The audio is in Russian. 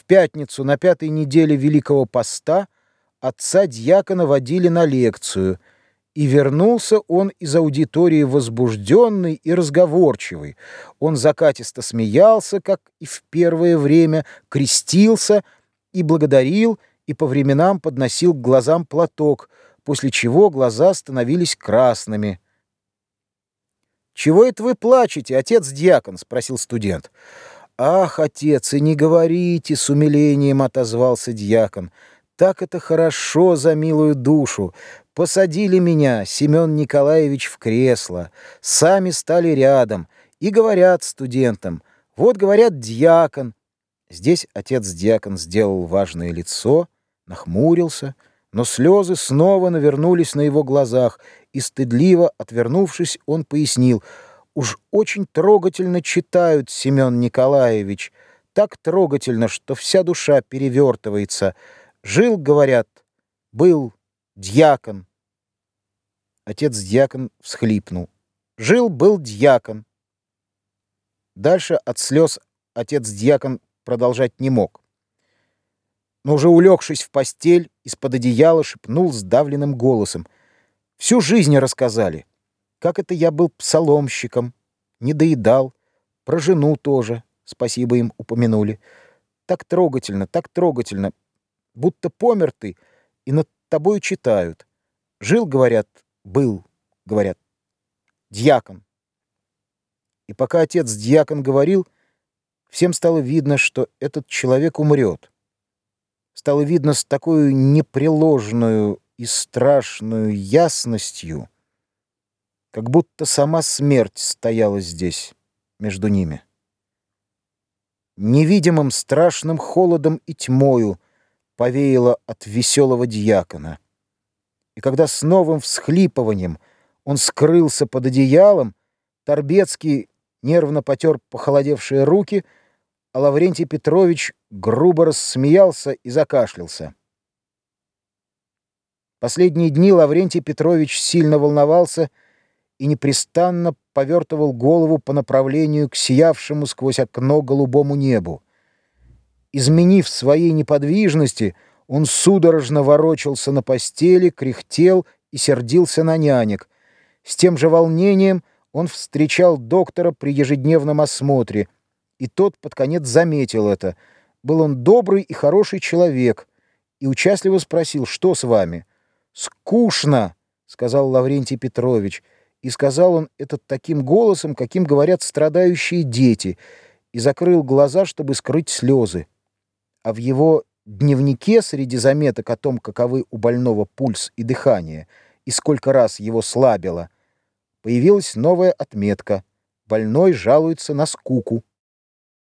В пятницу на пятой неделе Великого Поста отца дьякона водили на лекцию, и вернулся он из аудитории возбужденный и разговорчивый. Он закатисто смеялся, как и в первое время, крестился и благодарил, и по временам подносил к глазам платок, после чего глаза становились красными. «Чего это вы плачете, отец-дьякон?» — спросил студент. «Ах, отец, и не говорите!» — с умилением отозвался дьякон. «Так это хорошо за милую душу. Посадили меня, Семен Николаевич, в кресло. Сами стали рядом. И говорят студентам. Вот, говорят, дьякон». Здесь отец-дьякон сделал важное лицо, нахмурился, но слезы снова навернулись на его глазах, и, стыдливо отвернувшись, он пояснил — Уж очень трогательно читают, Семен Николаевич. Так трогательно, что вся душа перевертывается. Жил, говорят, был дьякон. Отец-дьякон всхлипнул. Жил, был дьякон. Дальше от слез отец-дьякон продолжать не мог. Но уже улегшись в постель, из-под одеяла шепнул сдавленным голосом. Всю жизнь рассказали. Как это я был псаломщиком, не доедал, про жену тоже, спасибо им упомянули. Так трогательно, так трогательно, будто помер ты, и над тобою читают. Жил, говорят, был, говорят, дьякон. И пока отец-дьякон говорил, всем стало видно, что этот человек умрет. Стало видно с такой непреложную и страшную ясностью, как будто сама смерть стояла здесь, между ними. Невидимым страшным холодом и тьмою повеяло от веселого дьякона. И когда с новым всхлипыванием он скрылся под одеялом, Торбецкий нервно потер похолодевшие руки, а Лаврентий Петрович грубо рассмеялся и закашлялся. Последние дни Лаврентий Петрович сильно волновался и непрестанно повертывал голову по направлению к сиявшему сквозь окно голубому небу. Изменив своей неподвижности, он судорожно ворочался на постели, кряхтел и сердился на нянек. С тем же волнением он встречал доктора при ежедневном осмотре, и тот под конец заметил это. Был он добрый и хороший человек, и участливо спросил, что с вами? «Скучно», — сказал Лаврентий Петрович, — и сказал он это таким голосом, каким говорят страдающие дети, и закрыл глаза, чтобы скрыть слезы. А в его дневнике среди заметок о том, каковы у больного пульс и дыхание, и сколько раз его слабило, появилась новая отметка. Больной жалуется на скуку.